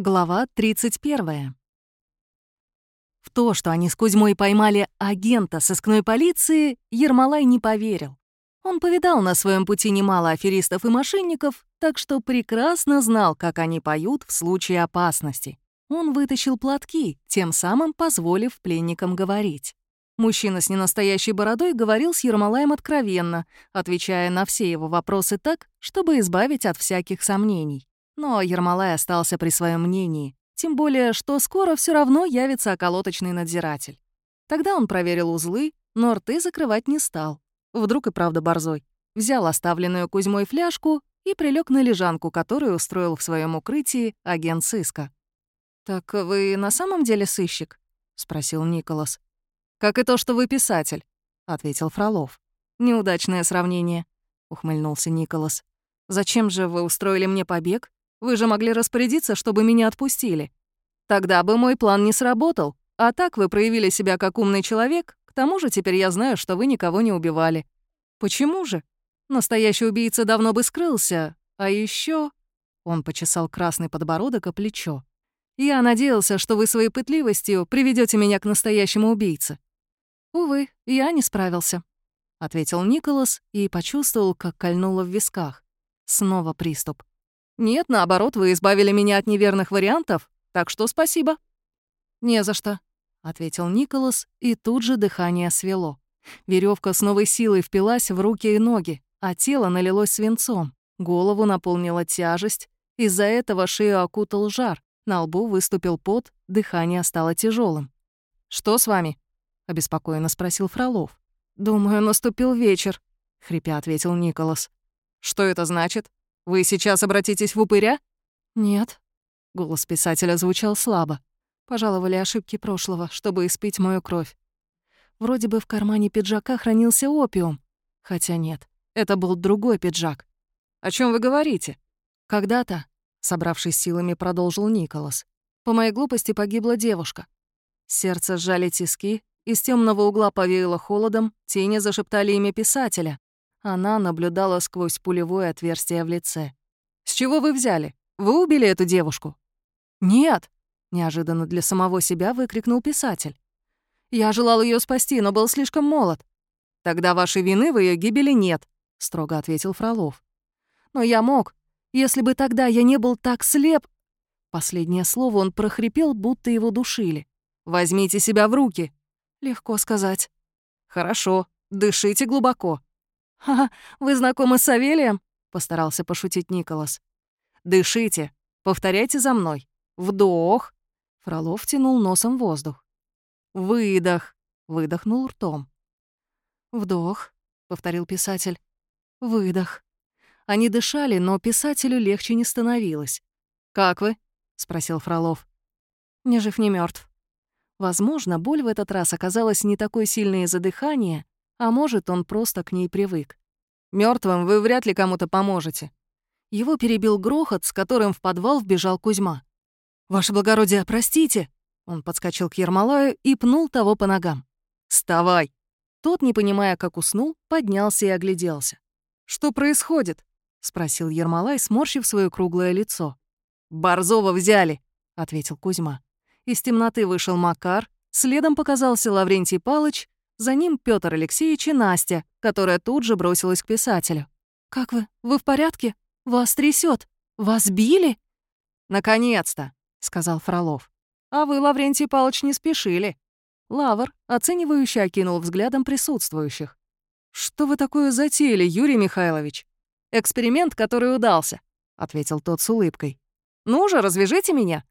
Глава 31. В то, что они с Кузьмой поймали агента сыскной полиции, Ермолай не поверил. Он повидал на своем пути немало аферистов и мошенников, так что прекрасно знал, как они поют в случае опасности. Он вытащил платки, тем самым позволив пленникам говорить. Мужчина с ненастоящей бородой говорил с Ермолаем откровенно, отвечая на все его вопросы так, чтобы избавить от всяких сомнений. Но Ермолай остался при своем мнении, тем более, что скоро все равно явится околоточный надзиратель. Тогда он проверил узлы, но рты закрывать не стал. Вдруг и правда борзой. Взял оставленную Кузьмой фляжку и прилег на лежанку, которую устроил в своем укрытии агент сыска. «Так вы на самом деле сыщик?» — спросил Николас. «Как и то, что вы писатель», — ответил Фролов. «Неудачное сравнение», — ухмыльнулся Николас. «Зачем же вы устроили мне побег? Вы же могли распорядиться, чтобы меня отпустили. Тогда бы мой план не сработал, а так вы проявили себя как умный человек, к тому же теперь я знаю, что вы никого не убивали. Почему же? Настоящий убийца давно бы скрылся, а еще Он почесал красный подбородок о плечо. «Я надеялся, что вы своей пытливостью приведете меня к настоящему убийце». «Увы, я не справился», — ответил Николас и почувствовал, как кольнуло в висках. Снова приступ. Нет, наоборот, вы избавили меня от неверных вариантов, так что спасибо». «Не за что», — ответил Николас, и тут же дыхание свело. Веревка с новой силой впилась в руки и ноги, а тело налилось свинцом. Голову наполнила тяжесть, из-за этого шею окутал жар, на лбу выступил пот, дыхание стало тяжелым. «Что с вами?» — обеспокоенно спросил Фролов. «Думаю, наступил вечер», — хрипя ответил Николас. «Что это значит?» Вы сейчас обратитесь в упыря? Нет. Голос писателя звучал слабо. Пожаловали ошибки прошлого, чтобы испить мою кровь. Вроде бы в кармане пиджака хранился опиум. Хотя нет, это был другой пиджак. О чем вы говорите? Когда-то, собравшись силами, продолжил Николас. По моей глупости погибла девушка. Сердце сжали тиски, из темного угла повеяло холодом, тени зашептали имя писателя. Она наблюдала сквозь пулевое отверстие в лице. «С чего вы взяли? Вы убили эту девушку?» «Нет!» — неожиданно для самого себя выкрикнул писатель. «Я желал ее спасти, но был слишком молод». «Тогда вашей вины в ее гибели нет», — строго ответил Фролов. «Но я мог. Если бы тогда я не был так слеп...» Последнее слово он прохрипел, будто его душили. «Возьмите себя в руки». «Легко сказать». «Хорошо. Дышите глубоко. «Ха, вы знакомы с Савелием?» — постарался пошутить Николас. «Дышите. Повторяйте за мной. Вдох». Фролов тянул носом воздух. «Выдох», — выдохнул ртом. «Вдох», — повторил писатель. «Выдох». Они дышали, но писателю легче не становилось. «Как вы?» — спросил Фролов. «Ни жив, ни мертв. Возможно, боль в этот раз оказалась не такой сильной из-за дыхания, а может, он просто к ней привык. Мертвым вы вряд ли кому-то поможете». Его перебил грохот, с которым в подвал вбежал Кузьма. «Ваше благородие, простите!» Он подскочил к Ермолаю и пнул того по ногам. «Вставай!» Тот, не понимая, как уснул, поднялся и огляделся. «Что происходит?» — спросил Ермолай, сморщив свое круглое лицо. «Борзова взяли!» — ответил Кузьма. Из темноты вышел Макар, следом показался Лаврентий Палыч, за ним Петр Алексеевич и Настя, которая тут же бросилась к писателю. «Как вы? Вы в порядке? Вас трясет. Вас били?» «Наконец-то», — сказал Фролов. «А вы, Лаврентий Павлович, не спешили». Лавр, оценивающе окинул взглядом присутствующих. «Что вы такое затеяли, Юрий Михайлович?» «Эксперимент, который удался», — ответил тот с улыбкой. «Ну же, развяжите меня.